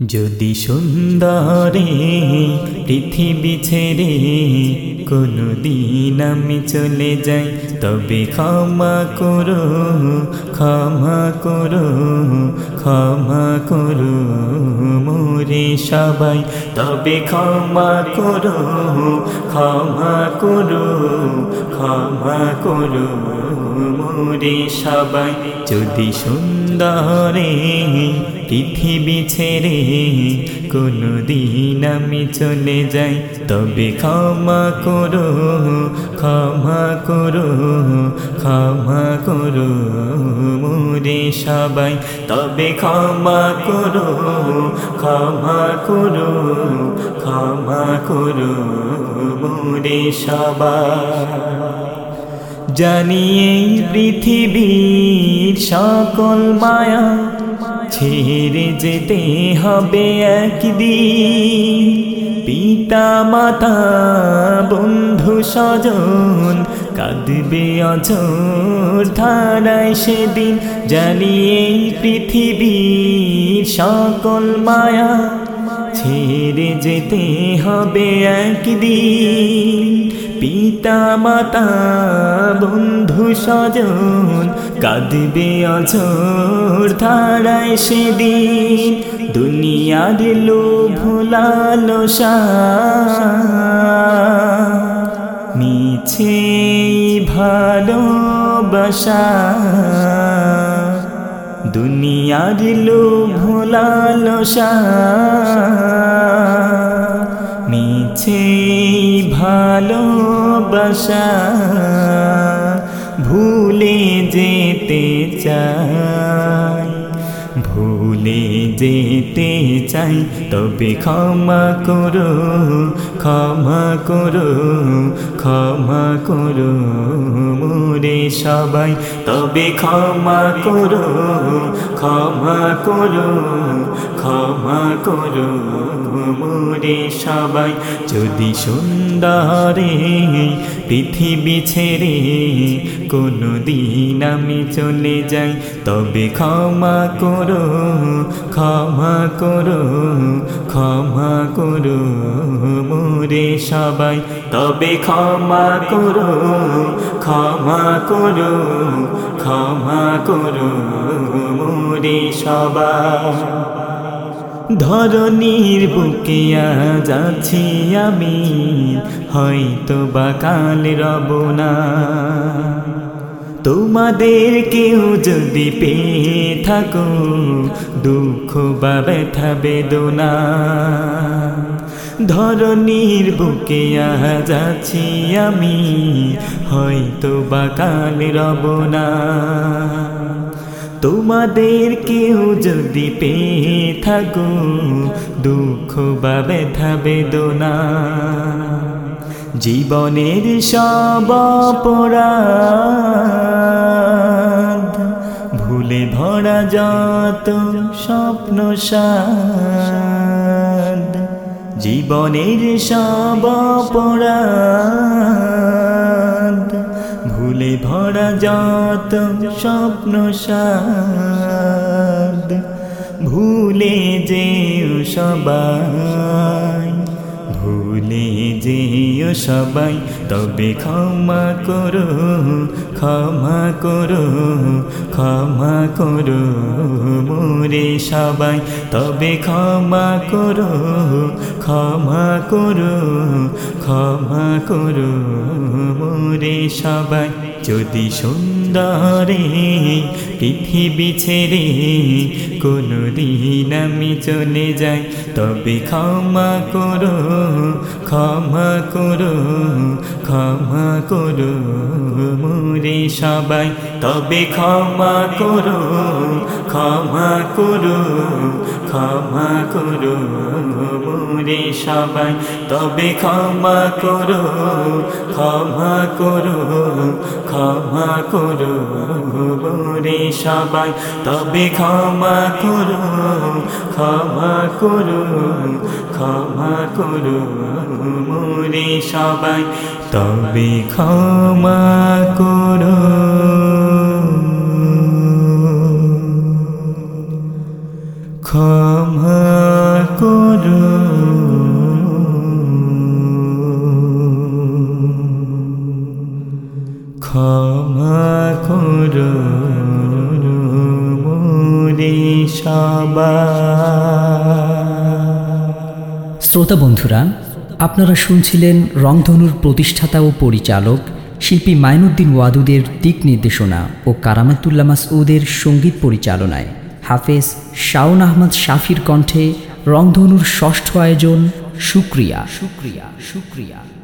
যদি সুন্দরে পৃথিবী ছেড়ে কোনো দিন আমি চলে যাই, তবে ক্ষমা করো ক্ষমা করো ক্ষমা করো মোরে সবাই। তবে ক্ষমা করো ক্ষমা করো ক্ষমা করো মোরে সবাই। যদি সুন্দরে পৃথিবী ছেড়ে কোনো দিন আমি চলে যাই। তবে ক্ষমা করো ক্ষমা করো ক্ষমা করো মোরে সবাই। তবে ক্ষমা করো ক্ষমা করো ক্ষমা করো মোরে সবাই। জানিয়ে পৃথিবীর সকল মায়া ছেড়ে যেতে হবে একদিন। পিতা, মাতা, বন্ধু, স্বজন, কাঁদবে অজর ধারায় সেদিন। জানিয়ে পৃথিবীর সকল মায়া ছেড়ে যেতে হবে একদিন। পিতা মাতা বন্ধু, স্বজন, কাঁদবে অঝোর ধারায় সেদিন। দুনিয়ার লোভ, লালসা, মিছে ভালোবাসা। দুনিয়ার লো লালসা। মিছে ভালোবাসা ভুলে যেতে চাই। ভুলে যেতে চাই, তবে ক্ষমা করো ক্ষমা করো ক্ষমা করো মোরে সবাই। তবে ক্ষমা করো ক্ষমা করো ক্ষমা করো মোরে সবাই। যদি সুন্দরে পৃথিবী ছেড়ে কোনো দিন আমি চলে যাই, তবে ক্ষমা করো ক্ষমা করো ক্ষমা করো মোরে সবাই। তবে ক্ষমা করো ক্ষমা করো ক্ষমা করো মোরে সবাই। ধরনীর বুকে যাচ্ছি আমি হয়তো বা কাল রব না। তোমাদের কেউ যদি পেয়ে থাকো, দুঃখ বা ব্যথা, বেদনা ধরনীর বুকে যাচ্ছি আমি হয়তো বা কাল রব না। তোমাদের কেউ যদি পেয়ে থাকো, দুঃখ বা ব্যথা, বেদনা জীবনের সব অপরাধ, ভুলে ভরা যত স্বপ্ন সাদ জীবনের সব অপরাধ, ভুলে ভরা যত স্বপ্ন সাদ ভুলে যেও সবাই। ভুলে যেও সবাই, তবে ক্ষমা করো ক্ষমা করো ক্ষমা করো মোরে সবাই। তবে ক্ষমা করো ক্ষমা করো ক্ষমা করো মোরে সবাই। যদি সুন্দরে পৃথিবী ছেড়ে কোনো দিন আমি চলে যাই, তবে ক্ষমা করো ক্ষমা করো ক্ষমা করো মোরে সবাই। তবে ক্ষমা করো ক্ষমা করো ক্ষমা করো মোরে সবাই। তবে ক্ষমা করো ক্ষমা করো ক্ষমা করো ভুবরে সবাই, তবে ক্ষমা করো ক্ষমা করো ক্ষমা করো মোরে সবাই, তবে ক্ষমা করো। ক্ষমা শ্রোতা বন্ধুরা, আপনারা শুনছিলেন রংধনুর প্রতিষ্ঠাতা ও পরিচালক শিল্পী মাইনুদ্দিন ওয়াদুদের দিক নির্দেশনা ও কারামাতুল্লাহ মাসউদের সংগীত পরিচালনায়। হাফেজ শাওন আহমদ শাফির কণ্ঠে রংধনুর ষষ্ঠ আয়োজন সুক্রিয়া সুক্রিয়া সুক্রিয়া